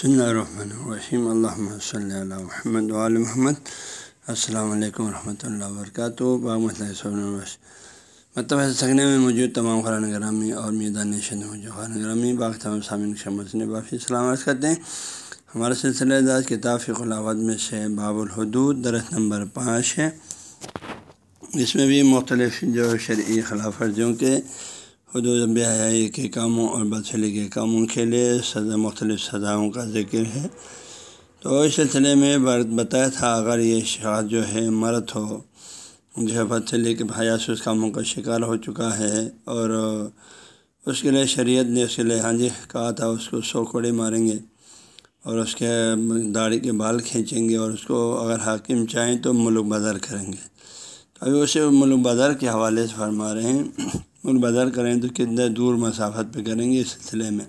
بسم اللہ الرحمن الرحیم اللہ صلی اللہ محمد علیہ محمد السلام علیکم ورحمۃ اللہ وبرکاتہ مطلب سکنے میں موجود تمام خران گرامی اور میدان نشن موجود خران گرامی باقی تمام سامعین شمس نے باقی سلامت کرتے ہیں ہمارا سلسلہ داز کتاب خلاوت میں سے باب الحدود درخت نمبر پانچ ہے اس میں بھی مختلف جو شرعی خلاف ورزیوں کے حدود بیائی کے کاموں اور بدسلی کے کاموں کے لیے سزا مختلف سزاؤں کا ذکر ہے۔ تو اس سلسلے میں بتایا تھا اگر یہ شخص جو ہے مرد ہو، جو ہے بدسلی کے حیاس اس کاموں کا شکار ہو چکا ہے اور اس کے لیے شریعت نے اس کے لیے ہاں جی کہا تھا، اس کو سو کوڑے ماریں گے اور اس کے داڑھی کے بال کھینچیں گے اور اس کو اگر حاکم چاہیں تو ملک بدر کریں گے۔ تو ابھی اسے ملک بدر کے حوالے سے فرما رہے ہیں۔ ملک بدر کریں تو کتنے دور مسافت پہ کریں گے اس سلسلے میں۔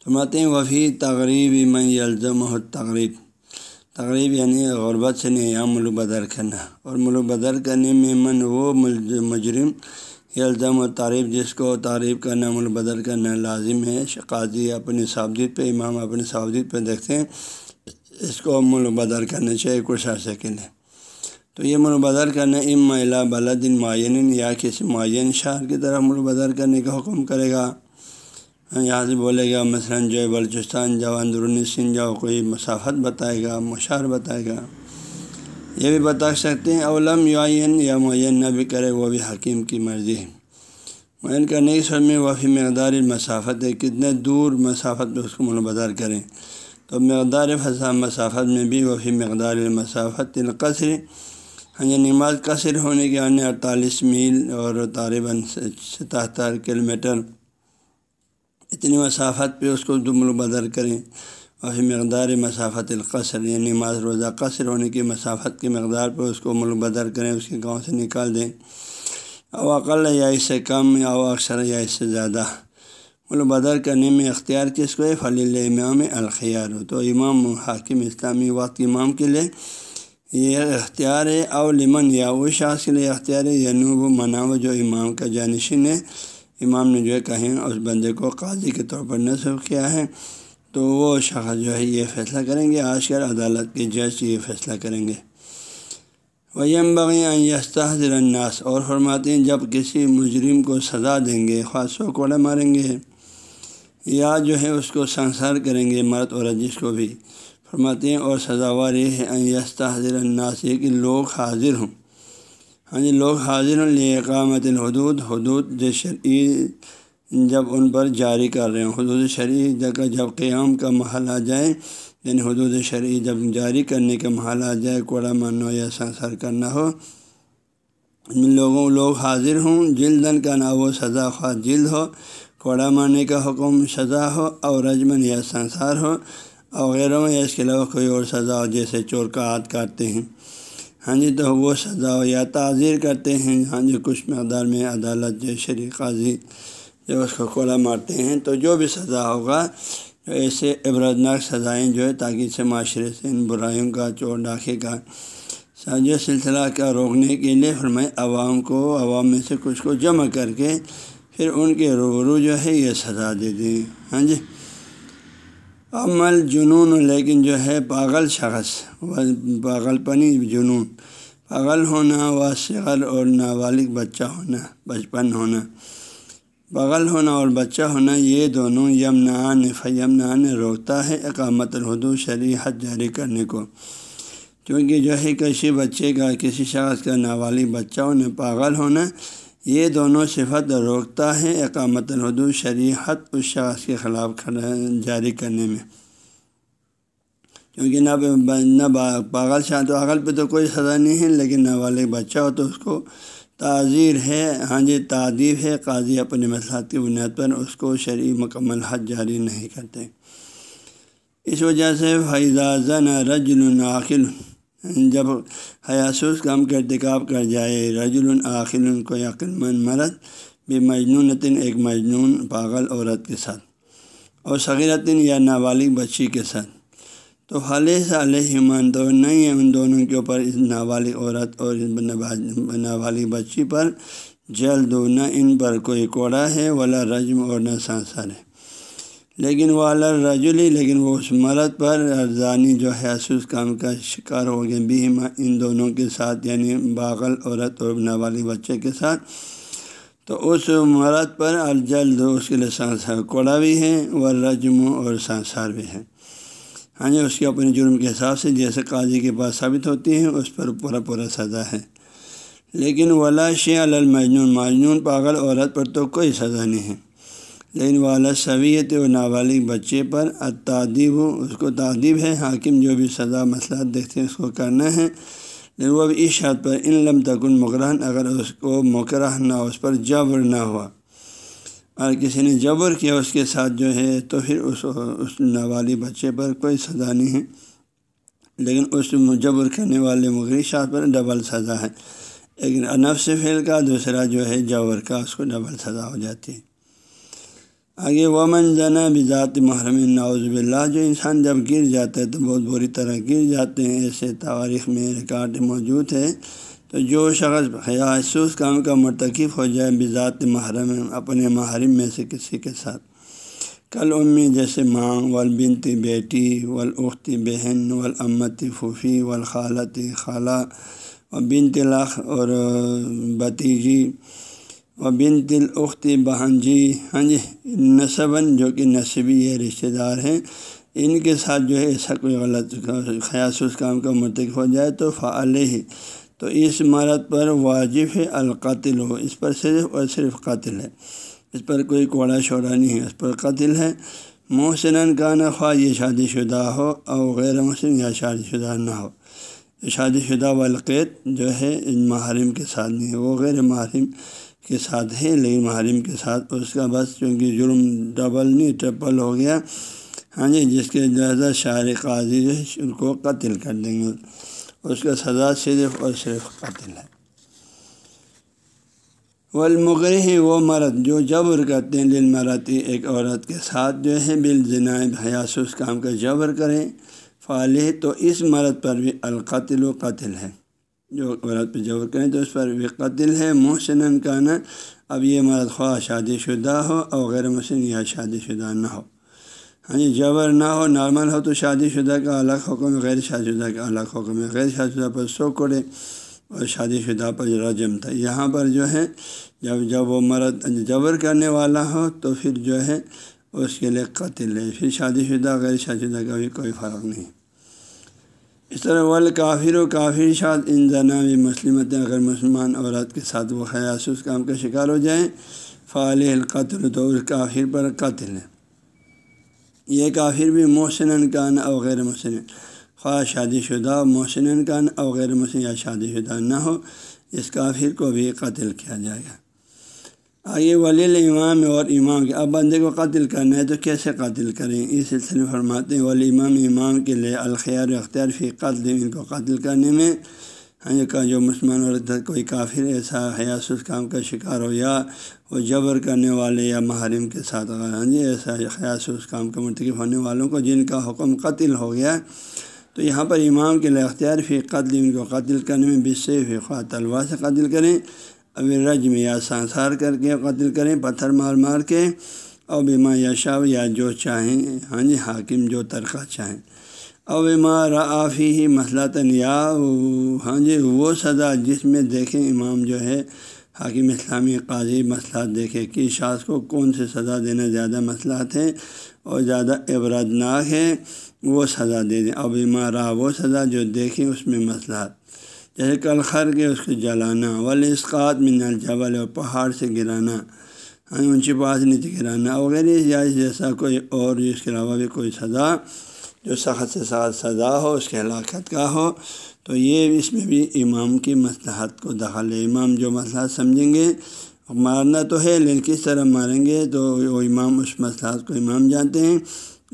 تو ماتے ہیں وفی تقریب میں الزم و تقریب تقریب یعنی غربت سے نہیں یہاں ملک بدر کرنا۔ اور ملک بدر کرنے میں من وہ مجرم الزم و تعریف جس کو تعریف کرنا ملک بدر کرنا لازم ہے۔ قاضی اپنی صابدید پہ، امام اپنی صابدید پہ دیکھتے ہیں، اس کو ملک بدر کرنا چاہیے، کچھ عرصے کے لیے۔ تو یہ بدر کرنا ام ملا بلدن معین یا کسی معین شہر کی طرف بدر کرنے کا حکم کرے گا۔ یہاں سے بولے گا، مثلاً جو ہے بلوچستان جاؤ، اندرونی سندھ جاؤ، کوئی مسافت بتائے گا مشہور بتائے گا۔ یہ بھی بتا سکتے ہیں اولم یعین یا معین نہ بھی کرے، وہ بھی حکیم کی مرضی ہے۔ معین کرنے کی سب میں وفی مقدار مسافت ہے، کتنے دور مسافت پہ اس کو بدر کریں۔ تو مقدار فضا مسافت میں بھی وفی مقدار مسافت القصر ہاں جی نماز قصر ہونے کے آنے اڑتالیس میل اور طالباً ستہتر کلو میٹر اتنی مسافت پہ اس کو دمل بدر کریں۔ اور مقدار مسافت القصر یعنی نماز روزہ قصر ہونے کی مسافت کی مقدار پہ اس کو ملک بدر کریں، اس کے گاؤں سے نکال دیں۔ او عقل یا اس سے کم او اکثر یا اس سے زیادہ۔ ملک بدر کرنے میں اختیار کس کو ہے؟ فلیل امام الخیار۔ ہو تو امام حاکم اسلامی وقت امام کے لیے یہ اختیار ہے او لمن یا وہ شخص کے لیے اختیار ہے یعنی وہ مناو جو امام کا جانشین ہے۔ امام نے جو ہے کہیں اس بندے کو قاضی کے طور پر نصب کیا ہے۔ تو وہ شخص جو ہے یہ فیصلہ کریں گے، آج کل عدالت کے جج یہ فیصلہ کریں گے۔ ویم بغیستہ الناس اور فرماتے ہیں، جب کسی مجرم کو سزا دیں گے خاصوں کوڑا ماریں گے، یا جو ہے اس کو سنسار کریں گے، مرد اور جس کو بھی۔ فرماتے ہیں، اور سزاوار یہ ہے یست حضر الناس یہ کہ لوگ حاضر ہوں۔ ہاں جی لوگ حاضر ہوں لیے اقامت الحدود، حدود شرعی جب ان پر جاری کر رہے ہوں۔ حدود شرعی جگہ جب قیام کا محل آ جائے یعنی حدود شرعی جب جاری کرنے کا محل آ جائے، کوڑا مانو یا سنسر کرنا ہو لوگوں، لوگ حاضر ہوں جلدن کا نہ وہ سزا خواہ جلد ہو۔ کوڑا مارنے کا حکم سزا ہو، اور رجمن یا سنسار ہو۔ وغیرہ میں اس کے علاوہ کوئی اور سزا ہو، جیسے چور کا ہاتھ کاٹتے ہیں۔ ہاں جی تو وہ سزا ہو یا تعزیر کرتے ہیں۔ ہاں جی کچھ مقدار میں عدالت جو شریع قاضی جو اس کو کوڑا مارتے ہیں، تو جو بھی سزا ہوگا ایسے عبرتناک سزائیں جو ہے، تاکہ اسے معاشرے سے ان برائیوں کا، چور ڈاکے کا ساجو سلسلہ کا روکنے کے لیے فرمائے، عوام کو، عوام میں سے کچھ کو جمع کر کے پھر ان کے روبرو جو ہے، یہ سزا دے دیں۔ ہاں جی۔ عمل جنون، لیکن جو ہے پاگل شخص، پاگل پنی جنون۔ پاگل ہونا و شغل اور نابالغ بچہ ہونا، بچپن ہونا۔ پاگل ہونا اور بچہ ہونا، یہ دونوں یمنان فیمنان روکتا ہے اقامت الحدود شریحت جاری کرنے کو۔ کیونکہ جو ہے کسی بچے کا، کسی شخص کا نابالغ بچہ ہونا، پاگل ہونا یہ دونوں صفت روکتا ہے اقامت الحدود شریحت اس شخص کے خلاف جاری کرنے میں۔ کیونکہ نہ نہ پاگل شاہ تو عقل پہ تو کوئی سزا نہیں ہے، لیکن نابالغ بچہ ہو تو اس کو تعزیر ہے۔ ہاں جی تعدیب ہے۔ قاضی اپنے مسئلات کی بنیاد پر اس کو شرعی مکمل حد جاری نہیں کرتے۔ اس وجہ سے فیضاً رج العقل جب حیاسوس کام کا ارتکاب کر جائے رج العقل کو عقل مند مرد، بے مجنون ایک مجنون پاگل عورت کے ساتھ، اور صغیرتن یا نابالغ بچی کے ساتھ۔ تو حلیہ علیہ مان تو نہیں ہے ان دونوں کے اوپر، اس نابالغ عورت اور نابالغ بچی پر جلد نہ ان پر کوئی کوڑا ہے، ولا رجم اور نہ سانسر ہے۔ لیکن وہ الرجلی لیکن وہ اس مرد پر ارزانی جو ہے اس کام کا شکار ہو گئے۔ بھی ان دونوں کے ساتھ یعنی باغل عورت اور نابالغ بچے کے ساتھ۔ تو اس مرد پر الجلد اس کے لیے سانسار کوڑا بھی ہے وہ رجم اور سانسار بھی ہے ہاں جی اس کے اپنے جرم کے حساب سے جیسے قاضی کے پاس ثابت ہوتی ہے اس پر پورا پورا سزا ہے۔ لیکن ولا شی المجنون، مجنون پاگل عورت پر تو کوئی سزا نہیں ہے۔ لیکن والا سویت و نابالغ بچے پر تعدیب اس کو تعدیب ہے۔ حاکم جو بھی سزا مسئلہ دیکھتے ہیں، اس کو کرنا ہے۔ لیکن وہ بھی اس حد پر، ان لم تکن مکران اگر اس کو مکرہ نہ اس پر جبر نہ ہوا۔ اور کسی نے جبر کیا، اس کے ساتھ جو ہے، تو پھر اس اس نابالغ بچے پر کوئی سزا نہیں ہے۔ لیکن اس جبر کرنے والے مغری شاد پر ڈبل سزا ہے۔ ایک نفس فعل کا، دوسرا جو ہے جبر کا، اس کو ڈبل سزا ہو جاتی ہے۔ آگے ومن جنا بذات محرم ناؤز باللہ، جو انسان جب گر جاتا ہے تو بہت بری طرح گر جاتے ہیں، ایسے تاریخ میں ریکارڈ موجود ہے۔ تو جو شخص حیاسوس کام کا مرتکب ہو جائے بذات محرم اپنے محرم میں سے کسی کے ساتھ۔ کل امی جیسے ماں والبنتی بیٹی والاختی بہن والامتی پھوفی والخالتی خالہ و بنت لاخ اور بتیجی و بن تل اختی بہن جی ہاں جی نصباً جو کہ نصبی ہے، رشتہ دار ہیں، ان کے ساتھ جو ہے ایسا کوئی غلط خیاس اس کام کا مرتکب ہو جائے تو فعال ہی تو اس مرد پر واجب ہے القاتل ہو، اس پر صرف اور صرف قاتل ہے، اس پر کوئی کوڑا شوڑا نہیں ہے، اس پر قاتل ہے۔ محسن کا نہ خواہ یہ شادی شدہ ہو اور غیر محسن یا شادی شدہ نہ ہو۔ شادی شدہ والقید جو ہے ان محرم کے ساتھ نہیں ہے، وہ غیر محرم کے ساتھ ہے لیکن محرم کے ساتھ اس کا بس چونکہ جرم ڈبل نہیں ٹرپل ہو گیا۔ ہاں جی جس کے جائزہ شاعر قاضی جو ہے، ان کو قتل کر دیں گے۔ اس کا سزا صرف اور صرف قتل ہے۔ والمغر ہی وہ مرد جو جبر کرتے ہیں دل مراتی ایک عورت کے ساتھ جو ہے بال جنائب حیاس اس کام کا جبر کریں۔ فالح، تو اس مرد پر بھی القتل و قتل ہے۔ جو عورت پہ جبر کریں تو اس پر بھی قتل ہے محسن کا نا اب یہ مرد خواہ شادی شدہ ہو اور غیر محسن یا شادی شدہ نہ ہو۔ ہاں جی جبر نہ ہو، نارمل ہو تو شادی شدہ کا الگ حکم ہے غیر شادی شدہ کا الگ حکم ہے۔ غیر شادی شدہ پر سو کوڑے اور شادی شدہ پر رجم تھا۔ یہاں پر جو ہے، جب جب وہ مرد جبر کرنے والا ہو تو پھر جو ہے، اس کے لیے قتل ہے۔ پھر شادی شدہ، غیر شادی شدہ کا بھی کوئی فرق نہیں۔ اس طرح ول کافر و کافر شاد ان بھی مسلمت اگر مسلمان عورت کے ساتھ وہ خیاس اس کام کا شکار ہو جائیں فعال القتل تو اس کافر پر قتل ہے یہ کافر بھی محسن کان او غیر محسن۔ خواہ شادی شدہ محسن کان او غیر محسن یا شادی شدہ نہ ہو، اس کافر کو بھی قتل کیا جائے گا۔ آگے ولی امام اور امام کے اب بندے کو قتل کرنا ہے تو کیسے قتل کریں؟ اس سلسلے میں فرماتے ہیں ولی امام امام کے لیے الخیار اختیار فی قتل، ان کو قتل کرنے میں۔ ہاں کا جو مسلمان عورت کوئی کافر ایسا حیاس اس کام کا شکار ہو یا وہ جبر کرنے والے یا محرم کے ساتھ۔ ہاں جی ایسا حیاس اس کام کا مرتکب ہونے والوں کو جن کا حکم قتل ہو گیا۔ تو یہاں پر امام کے لیے اختیار فی قتل، ان کو قتل کرنے میں بس سے فی خواہ سے قتل کریں۔ ابھی رجم یا سانسار کر کے قتل کریں، پتھر مار مار کے اور بیما یا شاو یا جو چاہیں۔ ہاں جی حاکم جو ترقہ چاہیں۔ اور بیما رافی ہی مسئلہ یا ہاں جی وہ سزا جس میں دیکھیں امام جو ہے، حاکم اسلامی قاضی مسئلہ دیکھے کہ شاذ کو کون سے سزا دینا زیادہ مسئلہ ہے اور زیادہ عبرتناک ہے، وہ سزا دے دیں۔ اب را وہ سزا جو دیکھیں اس میں مسئلہ جیسے کل خر کے اس کو جلانا، ولی اسقات من الجبل اور پہاڑ سے گرانا ہاں، اونچی پہاڑ سے نیچے گرانا وغیرہ یا جیسا کوئی اور اس کے علاوہ بھی کوئی سزا جو سخت سے سخت سزا ہو، اس کے ہلاکت کا ہو، تو یہ اس میں بھی امام کی مصلحت کو دخل ہے۔ امام جو مسئلہ سمجھیں گے، مارنا تو ہے، لیکن کس طرح ماریں گے، تو وہ امام اس مسئلہ کو امام جانتے ہیں۔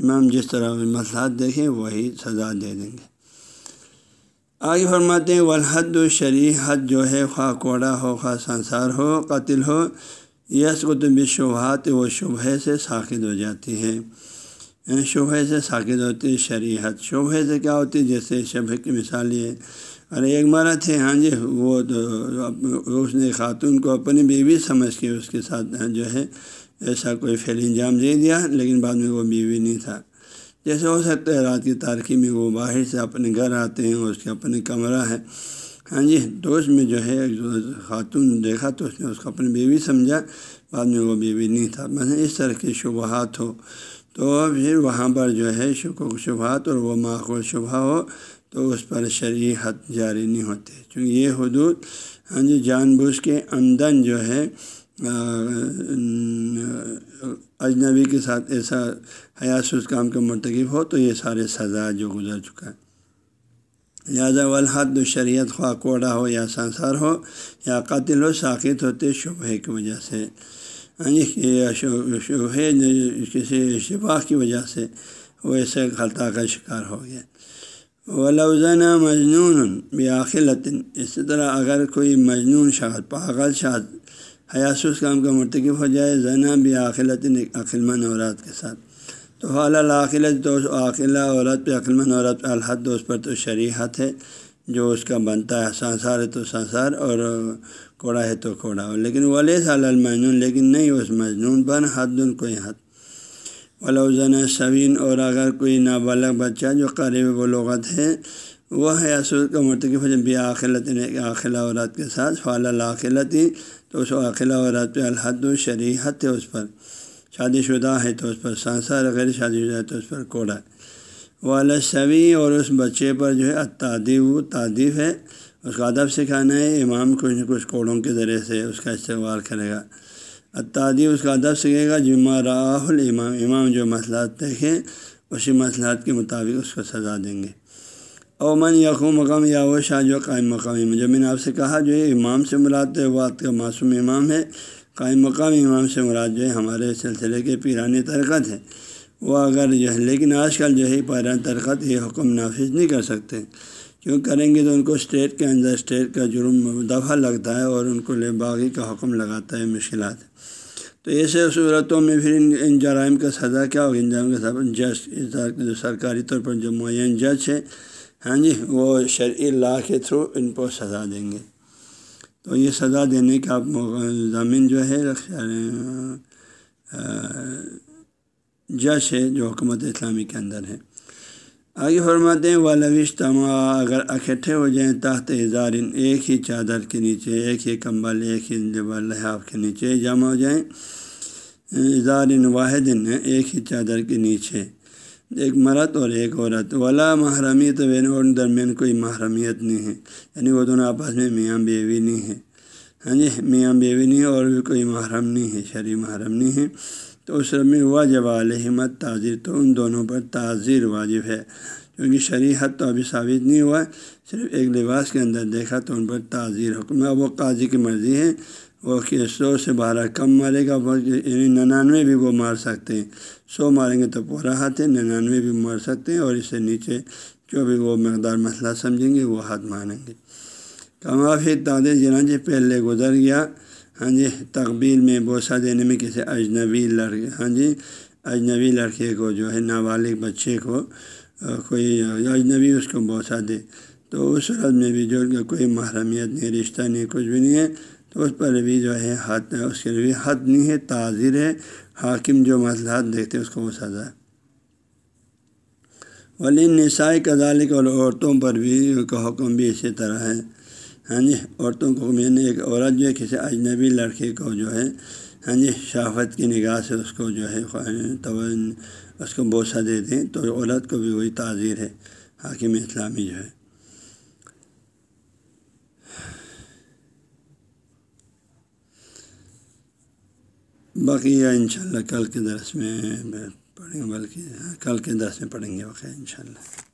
امام جس طرح مسئلہ دیکھیں، وہی سزا دے دیں گے۔ آگے فرماتے ہیں ولحد و حد جو ہے، خواہ کوڑا ہو، خواہ سنسار ہو قتل ہو یس قطب شبہات و شبہ سے ساخت ہو جاتی ہے یعنی شبہ سے ساخت ہوتی ہے، شریحت۔ شبہ سے کیا ہوتی ہے؟ جیسے شبہ کی مثال یہ ارے ایک مرد ہے ہاں جی وہ تو اس نے خاتون کو اپنی بیوی سمجھ کے اس کے ساتھ، جو ہے، ایسا کوئی فیل انجام دے دیا، لیکن بعد میں وہ بیوی نہیں تھا۔ جیسے ہو سکتا ہے رات کی تاریخی میں وہ باہر سے اپنے گھر آتے ہیں اس کے اپنے کمرہ ہے ہاں جی تو اس میں جو ہے خاتون دیکھا تو اس نے اس کو اپنی بیوی سمجھا، بعد میں وہ بیوی نہیں تھا۔ مثلاً اس طرح کے شبہات ہو۔ تو پھر وہاں پر جو ہے شکو، شبہات اور وہ معقول شبہ ہو تو اس پر شرعی حد جاری نہیں ہوتے۔ چونکہ یہ حدود ہاں جی جان بوجھ کے آمدن جو ہے اجنبی کے ساتھ ایسا حیاس اس کام کا مرتکب ہو تو یہ سارے سزا جو گزر چکا ہے۔ لہٰذا والحد شریعت خواہ کوڑا ہو یا سنسار ہو یا قاتل ہو ساکت ہوتے شبہ کی وجہ سے۔ یعنی شبہ کسی شفا کی وجہ سے وہ ایسے خطا کا شکار ہو گیا۔ ولوزن مجنون بیاخلطن حیاس اس کام کا مرتکب ہو جائے، زنا بیاخلطن ایک عقلمند عورت کے ساتھ۔ تو علاقلت تو عاقلہ عورت پہ عقلمند عورت پہ الحد اس پر تو شریحت ہے، جو اس کا بنتا ہے سنسار ہے تو سنسار اور کوڑا ہے تو کوڑا۔ لیکن ولی سال المجنون، لیکن نہیں اس مجنون پر حد ان کوئی حد۔ ولوزن سوین اور اگر کوئی نابالغ بچہ جو قریب و لغت ہے، وہ ہے اصول کا مرتکب جب بھی عاقلت عاقلہ عورت کے ساتھ۔ فعال العقلتی تو اس عاقلہ عورت پہ الحد و شریحت ہے اس پر۔ شادی شدہ ہے تو اس پر سانسار غیر شادی شدہ ہے تو اس پر کوڑا ہے۔ وہ سوی اور اس بچے پر جو ہے تعدیب و تعدیف ہے۔ اس کا ادب سکھانا ہے، امام کچھ نہ کچھ کوڑوں کے ذریعے سے اس کا استقبال کرے گا۔ اتادی اس کا ادب سیکھے گا جمع راہ الامام۔ امام جو مسئلات دیکھیں، اسی مسئلات کے مطابق اس کو سزا دیں گے۔ اومن یقو مقام یا وہ شاہ جو قائم مقام جو میں نے آپ سے کہا جو ہے امام سے مراد ہے، وہ کا معصوم امام ہے۔ قائم مقام امام سے مراد جو ہے ہمارے سلسلے کے پیرانی ترکت ہے وہ اگر جو ہے، لیکن آج کل جو ہے پیران ترکت یہ حکم نافذ نہیں کر سکتے۔ کیوں کریں گے تو ان کو اسٹیٹ کے اندر اسٹیٹ کا جرم دفعہ لگتا ہے اور ان کو لے باغی کا حکم لگاتا ہے مشکلات۔ تو ایسے صورتوں میں پھر ان جرائم کا سزا کیا ہوگا؟ ان جرائم کا سزا جج سرکاری طور پر جو معین جج ہے ہاں جی وہ شرعی لا کے تھرو ان کو سزا دیں گے۔ تو یہ سزا دینے کا ضامن جو ہے جج ہے جو حکومت اسلامی کے اندر ہے۔ آگے فرماتے ہیں والوش تما اگر اکٹھے ہو جائیں تحت اظہارن ایک ہی چادر کے نیچے، ایک ہی کمبل، ایک ہی لحاف کے نیچے جمع ہو جائیں۔ اظہارن واحد ایک ہی چادر کے نیچے۔ ایک مرد اور ایک عورت۔ ولا محرمیت بین اور درمیان کوئی محرمیت نہیں ہے۔ یعنی وہ دونوں آپس میں میاں بیوی نہیں ہے۔ ہاں جی میاں بیوی نہیں اور بھی کوئی محرم نہیں ہے شرع محرم نہیں ہے۔ تو اس رب میں واجب علیہمت تعزیر تو ان دونوں پر تعزیر واجب ہے۔ کیونکہ شریحت تو ابھی ثابت نہیں ہوا، صرف ایک لباس کے اندر دیکھا تو ان پر تعزیر حکم ہے۔ وہ قاضی کی مرضی ہے۔ وہ سو سے بارہ کم مارے گا یعنی ننانوے بھی وہ مار سکتے ہیں۔ سو ماریں گے تو پورا ہاتھ ہے، ننانوے بھی مار سکتے ہیں اور اس سے نیچے جو بھی وہ مقدار مسئلہ سمجھیں گے، وہ ہاتھ مانیں گے۔ کمافی تعداد جنانجی ہاں جی، پہلے گزر گیا۔ ہاں جی تقبیل میں بوسہ دینے میں کسی اجنبی لڑکے ہاں جی اجنبی لڑکے کو جو ہے، نابالغ بچے کو کوئی اجنبی اس کو بوسہ دے۔ تو اس صورت میں بھی جو کوئی محرمیت نہیں، رشتہ نہیں، کچھ بھی نہیں ہے۔ تو اس پر بھی جو ہے، حد، اس کے لیے بھی حد نہیں ہے تعزیر ہے۔ حاکم جو مسئلہ دیکھتے اس کو وہ سزا ہے۔ ولی نسائی کذالک اور عورتوں پر بھی کا حکم بھی اسی طرح ہے۔ ہاں جی عورتوں کو میں نے ایک عورت جو ہے، کسی اجنبی لڑکے کو جو ہے ہاں جی شافت کی نگاہ سے اس کو جو ہے تو اس کو بوسہ دے دیں تو عورت کو بھی وہی تعزیر ہے۔ حاکم اسلامی جو ہے۔ باقی ان شاء اللہ کل کے درس میں پڑھیں گے، بلکہ کل کے درس میں پڑھیں گے واقعہ ان شاء اللہ